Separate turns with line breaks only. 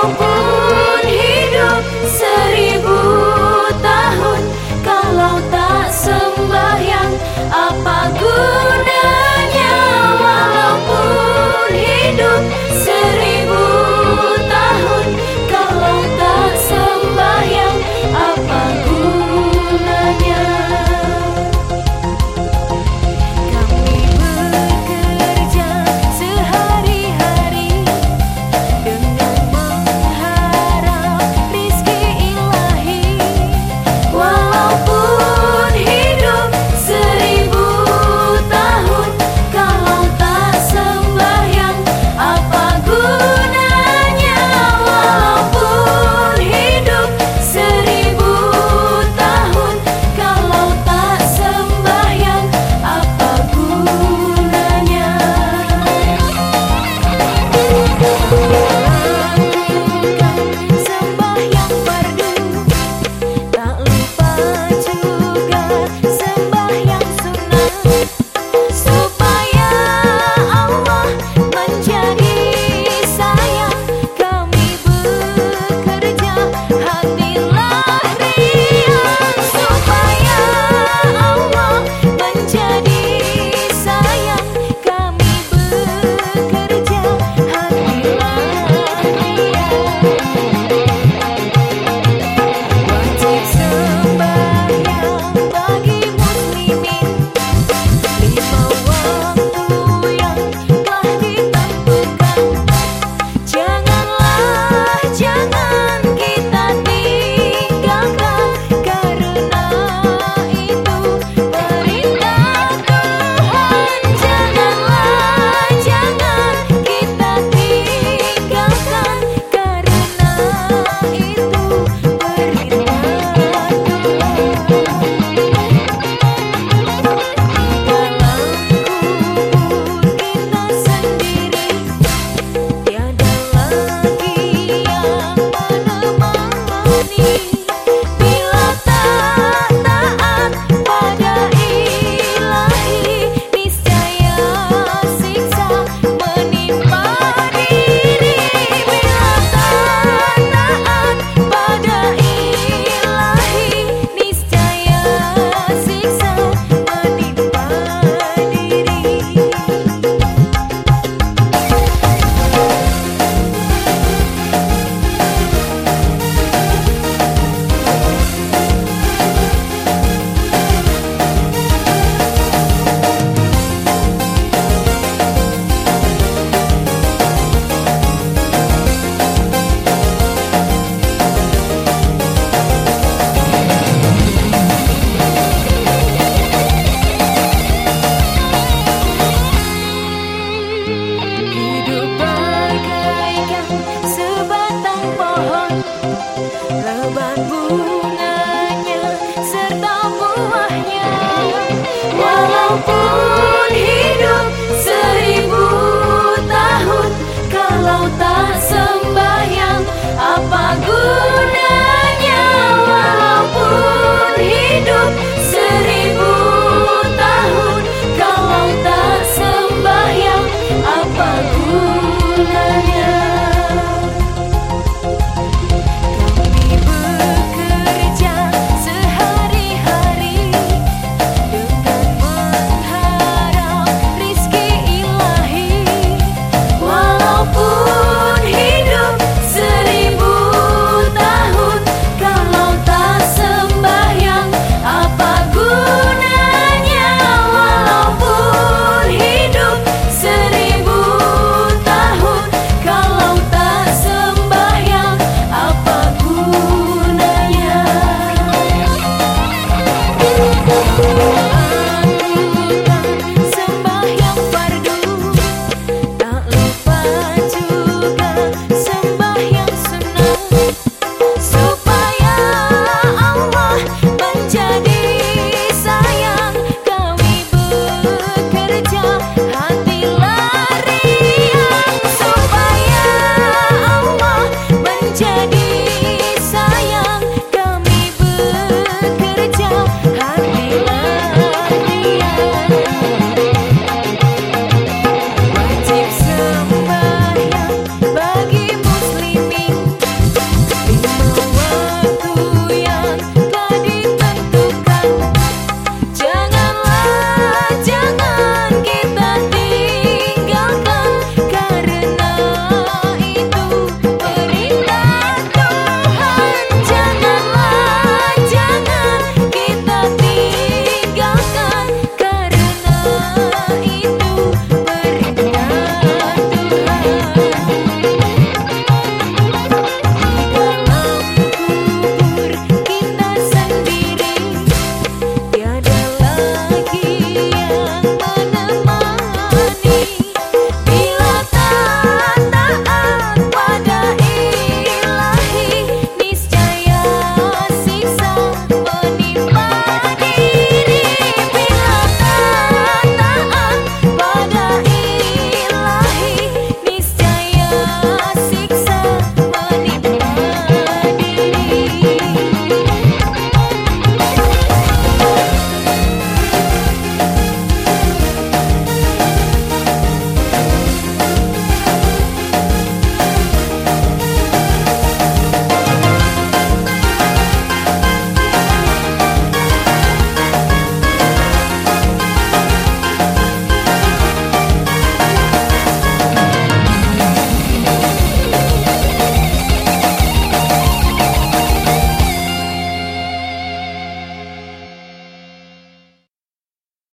Oh. sebatang pohon lebat bunganya serta buahnya. Walaupun